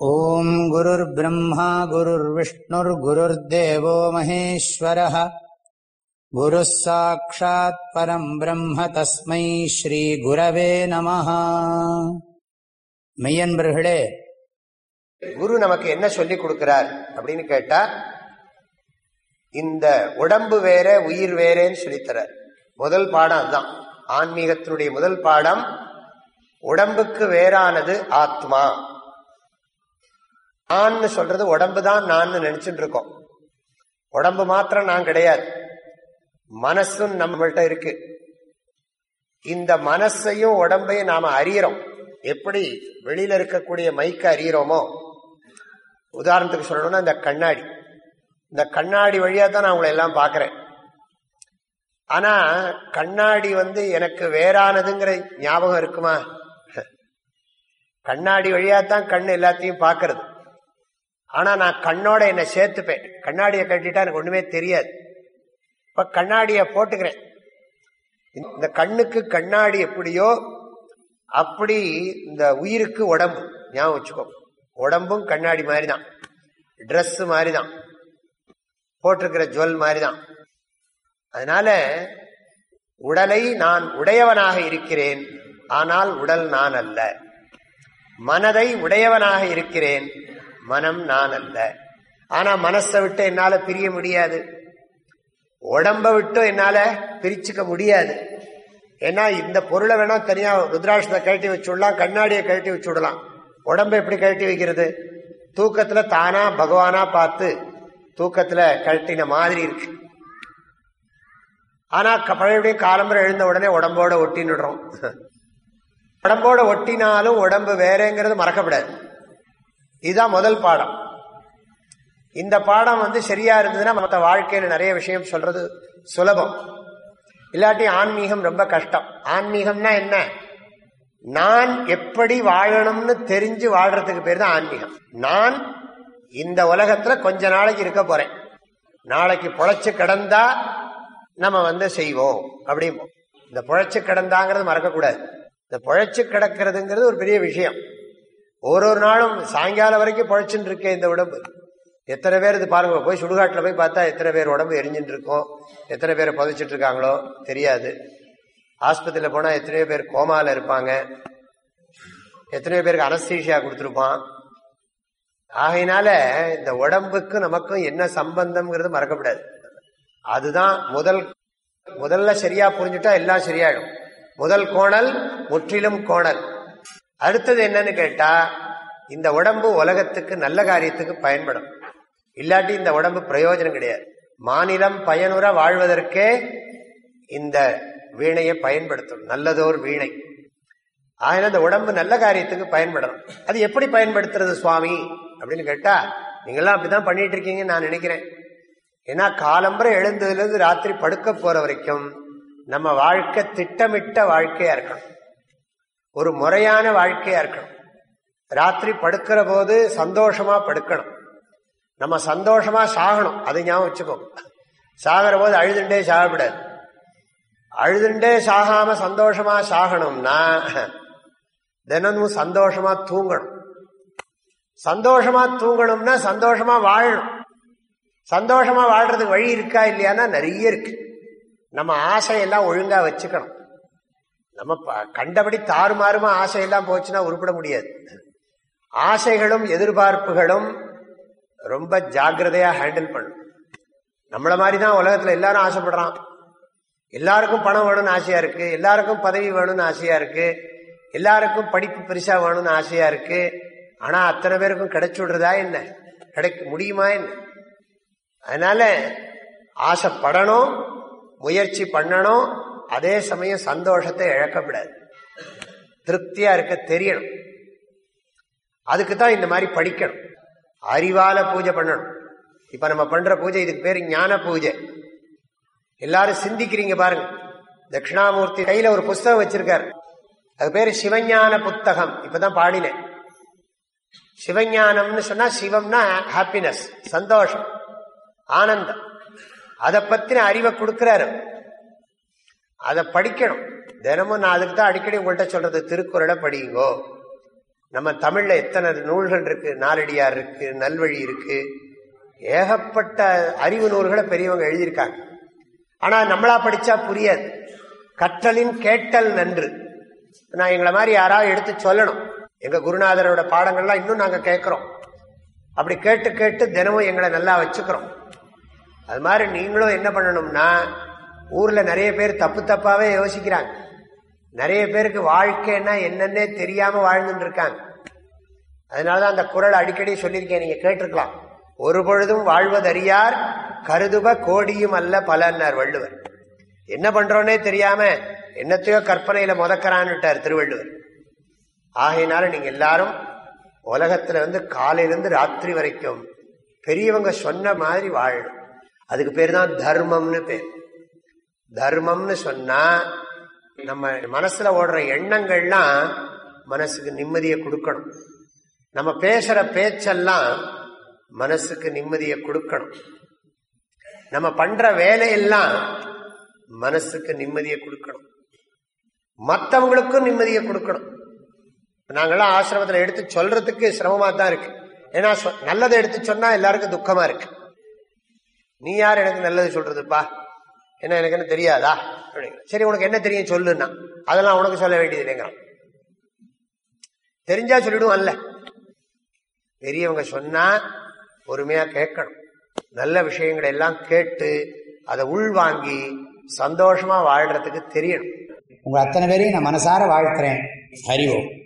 ॐ गुरुर्ब्रह्मा गुरुर्विष्णुर्गुरुर्देवो महेश्वरः गुरुः साक्षात् परम् ब्रह्म तस्मै श्रीगुरवे நமः மெய்யன்பர்களே குரு நமக்கு என்ன சொல்லி கொடுக்கிறார் அப்படின்னு கேட்டா இந்த உடம்பு வேற உயிர் வேறேன்னு சொல்லித்தரார் முதல் பாடம் அதுதான் ஆன்மீகத்தினுடைய முதல் பாடம் உடம்புக்கு வேறானது ஆத்மா நான் சொல்றது உடம்பு தான் நான் நினைச்சுட்டு இருக்கோம். உடம்பு மாத்திரம் நான் கிடையாது. மனசும் நம்மள்கிட்ட இருக்கு. இந்த மனசையும் உடம்பையும் நாம அறியறோம். எப்படி வெளியில இருக்கக்கூடிய மைக்க அறியறோமோ? உதாரணத்துக்கு சொல்லணும்னா இந்த கண்ணாடி. இந்த கண்ணாடி வழியா தான் நான் உங்களை எல்லாம் பாக்குறேன் ஆனா கண்ணாடி வந்து எனக்கு வேறானதுங்கிற ஞாபகம் இருக்குமா? கண்ணாடி வழியா தான் கண் எல்லாத்தையும் பாக்குறது ஆனா நான் கண்ணோட என்னை சேர்த்துப்பேன். கண்ணாடியை கட்டிட்டா எனக்கு ஒண்ணுமே தெரியாது. இப்ப கண்ணாடிய போட்டுக்கிறேன். இந்த கண்ணுக்கு கண்ணாடி எப்படியோ அப்படி இந்த உயிருக்கு உடம்பு. ஞாபகம் வச்சுக்கோ. உடம்பும் கண்ணாடி மாதிரி தான் ட்ரெஸ் மாதிரி தான் போட்டிருக்கிற ஜுவல் மாதிரி தான் அதனால உடலை நான் உடையவனாக இருக்கிறேன். ஆனால் உடல் நான் அல்ல. மனதை உடையவனாக இருக்கிறேன். மனம் நான் அல்ல. ஆனா மனசை விட்டு என்னால பிரிய முடியாது. உடம்ப விட்டு என்னால பிரிச்சுக்க முடியாது. ஏன்னா இந்த பொருளை வேணா தனியா ருத்ராட்சத்தை கழட்டி வச்சுடலாம் கண்ணாடியை கழட்டி வச்சுடலாம் உடம்ப எப்படி கழட்டி வைக்கிறது? தூக்கத்துல தானா பகவானா பார்த்து தூக்கத்துல கழட்டின மாதிரி இருக்கு. ஆனா பழையபடியும் காலம்பரம் எழுந்த உடனே உடம்போட ஒட்டின்னுடுறோம் உடம்போட ஒட்டினாலும் உடம்பு வேறேங்கிறது மறக்கப்படாது இதுதான் முதல் பாடம். இந்த பாடம் வந்து சரியா இருந்ததுன்னா மற்ற வாழ்க்கையில நிறைய விஷயம் சொல்றது சுலபம். இல்லாட்டி ஆன்மீகம் ரொம்ப கஷ்டம். ஆன்மீகம்னா என்ன? நான் எப்படி வாழணும்னு தெரிஞ்சு வாழ்றதுக்கு பேர் தான் ஆன்மீகம். நான் இந்த உலகத்துல கொஞ்ச நாளைக்கு இருக்க போறேன். நாளைக்கு பொழைச்சு கிடந்தா நம்ம வந்து செய்வோம் அப்படிம்போம். இந்த பொழைச்சு கிடந்தாங்கிறது மறக்கக்கூடாது. இந்த பொழைச்சு கிடக்கிறதுங்கிறது ஒரு பெரிய விஷயம். ஒரு ஒரு நாளும் சாயங்காலம் வரைக்கும் பழச்சுட்டு இருக்கேன் இந்த உடம்பு. எத்தனை பேர் இது பாருங்க போய் சுடுகாட்டில் போய் பார்த்தா எத்தனை பேர் உடம்பு எரிஞ்சுட்டு இருக்கோம் எத்தனை பேர் புதைச்சிட்டு இருக்காங்களோ தெரியாது. ஆஸ்பத்திரியில் போனால் எத்தனையோ பேர் கோமாவில் இருப்பாங்க எத்தனையோ பேருக்கு அனஸ்தீஷியா கொடுத்துருப்பான். ஆகையினால இந்த உடம்புக்கு நமக்கும் என்ன சம்பந்தம்ங்கிறது மறக்கப்படாது. அதுதான் முதல் முதல்ல சரியா புரிஞ்சுட்டா எல்லாம் சரியாயிடும். முதல் கோணல் முற்றிலும் கோணல். அடுத்தது என்னன்னு கேட்டா இந்த உடம்பு உலகத்துக்கு நல்ல காரியத்துக்கு பயன்படும். இல்லாட்டி இந்த உடம்பு பிரயோஜனம் கிடையாது. மாநிலம் பயனுற வாழ்வதற்கே இந்த வீணையை பயன்படுத்தும். நல்லதோர் வீணை. ஆகினா இந்த உடம்பு நல்ல காரியத்துக்கு பயன்படும். அது எப்படி பயன்படுத்துறது சுவாமி? அப்படின்னு கேட்டா நீங்களாம் அப்படிதான் பண்ணிட்டு இருக்கீங்கன்னு நான் நினைக்கிறேன். ஏன்னா காலம்பரை எழுந்ததுலேருந்து ராத்திரி படுக்க போற வரைக்கும் நம்ம வாழ்க்கை திட்டமிட்ட வாழ்க்கையா இருக்கணும். ஒரு முறையான வாழ்க்கையா இருக்கணும். ராத்திரி படுக்கிற போது சந்தோஷமா படுக்கணும். நம்ம சந்தோஷமா சாகணும். அது ஞாபகம் வச்சுக்கோ. சாகிற போது அழுதுண்டே சாகக்கூடாது. அழுதுண்டே சாகாம சந்தோஷமா சாகணும்னா தினமும் சந்தோஷமா தூங்கணும். சந்தோஷமா தூங்கணும்னா சந்தோஷமா வாழணும். சந்தோஷமா வாழ்றதுக்கு வழி இருக்கா இல்லையானா நிறைய இருக்கு. நம்ம ஆசையெல்லாம் ஒழுங்கா வச்சுக்கணும். நம்ம கண்டபடி தாறுமாறுமா ஆசையெல்லாம் போச்சுன்னா உருப்பிட முடியாது. ஆசைகளும் எதிர்பார்ப்புகளும் ரொம்ப ஜாகிரதையா ஹேண்டில் பண்ணும். நம்மள மாதிரி தான் உலகத்துல எல்லாரும் ஆசைப்படுறான். எல்லாருக்கும் பணம் வேணும்னு ஆசையா இருக்கு. எல்லாருக்கும் பதவி வேணும்னு ஆசையா இருக்கு. எல்லாருக்கும் படிப்பு பெருசா வேணும்னு ஆசையா இருக்கு. ஆனா அத்தனை பேருக்கும் கிடைச்சு விடுறதா என்ன? கிடைக்க முடியுமா என்ன? அதனால ஆசைப்படணும் முயற்சி பண்ணணும் அதே சமயம் சந்தோஷத்தை இழக்கப்படாது திருப்தியா இருக்க தெரியணும். அதுக்கு தான் இந்த மாதிரி படிக்கணும். அறிவால பூஜை பண்ணணும். இப்ப நம்ம பண்ற பூஜை இதுக்கு பேர் ஞான பூஜை. எல்லாரும் சிந்திக்கிறீங்க பாருங்க. தட்சிணாமூர்த்தி கையில ஒரு புஸ்தகம் வச்சிருக்காரு. அது பேரு சிவஞான புத்தகம். இப்பதான் பாடினேன். சிவஞானம்னு சொன்னா சிவம்னா ஹாப்பினஸ் சந்தோஷம் ஆனந்தம். அதை பத்தின அறிவை கொடுக்கிறாரு அதை படிக்கணும். தினமும் நான் அதுக்கு தான் அடிக்கடி உங்கள்கிட்ட சொல்றது திருக்குறளை படியுங்கோ. நம்ம தமிழ்ல எத்தனை நூல்கள் இருக்கு? நாலடியார் இருக்கு நல்வழி இருக்கு. ஏகப்பட்ட அறிவு நூல்களை பெரியவங்க எழுதியிருக்காங்க. ஆனா நம்மளா படிச்சா புரியாது. கற்றலின் கேட்டல் நன்று. நான் எங்களை மாதிரி யாராவது எடுத்து சொல்லணும். எங்க குருநாதரோட பாடங்கள்லாம் இன்னும் நாங்க கேட்கிறோம். அப்படி கேட்டு கேட்டு தினமும் எங்களை நல்லா வச்சுக்கிறோம். அது மாதிரி நீங்களும் என்ன பண்ணணும்னா ஊர்ல நிறைய பேர் தப்பு தப்பாவே யோசிக்கிறாங்க. நிறைய பேருக்கு வாழ்க்கைன்னா என்னன்னே தெரியாம வாழ்ந்துட்டு இருக்காங்க. அதனாலதான் அந்த குரல் அடிக்கடி சொல்லியிருக்கேன் நீங்க கேட்டிருக்கலாம். ஒரு பொழுதும் வாழ்வதறியார் கருதுப கோடியும் அல்ல பலன்னார் வள்ளுவர். என்ன பண்றோன்னே தெரியாம என்னத்தையோ கற்பனையில முதக்கறான்னுட்டார் திருவள்ளுவர். ஆகையினால நீங்க எல்லாரும் உலகத்துல வந்து காலையிலிருந்து ராத்திரி வரைக்கும் பெரியவங்க சொன்ன மாதிரி வாழணும். அதுக்கு பேர் தான் தர்மம்னு பேர். தர்மம்னு சொன்னா நம்ம மனசுல ஓடுற எண்ணங்கள்லாம் மனசுக்கு நிம்மதியை கொடுக்கணும். நம்ம பேசுற பேச்செல்லாம் மனசுக்கு நிம்மதியை கொடுக்கணும். நம்ம பண்ற வேலையெல்லாம் மனசுக்கு நிம்மதியை கொடுக்கணும். மற்றவங்களுக்கும் நிம்மதியை கொடுக்கணும். நாங்களாம் ஆசிரமத்தில் எடுத்து சொல்றதுக்கு சிரமமா தான் இருக்கு. ஏன்னா சொ- நல்லதை எடுத்து சொன்னா எல்லாருக்கும் துக்கமா இருக்கு. நீ யார் எனக்கு நல்லது சொல்றதுப்பா? என்ன எனக்கு என்ன தெரியாதா? அப்படிங்கிற சரி உனக்கு என்ன தெரியும் சொல்லுன்னா. அதெல்லாம் உனக்கு சொல்ல வேண்டியது இல்லைங்கிறான் தெரிஞ்சா சொல்லிடுவான்ல பெரியவங்க சொன்னா பொறுமையா கேட்கணும். நல்ல விஷயங்களை எல்லாம் கேட்டு அதை உள்வாங்கி சந்தோஷமா வாழ்றதுக்கு தெரியணும். உங்க அத்தனை பேரையும் நான் மனசார வாழ்த்துறேன். ஹரி ஓம்.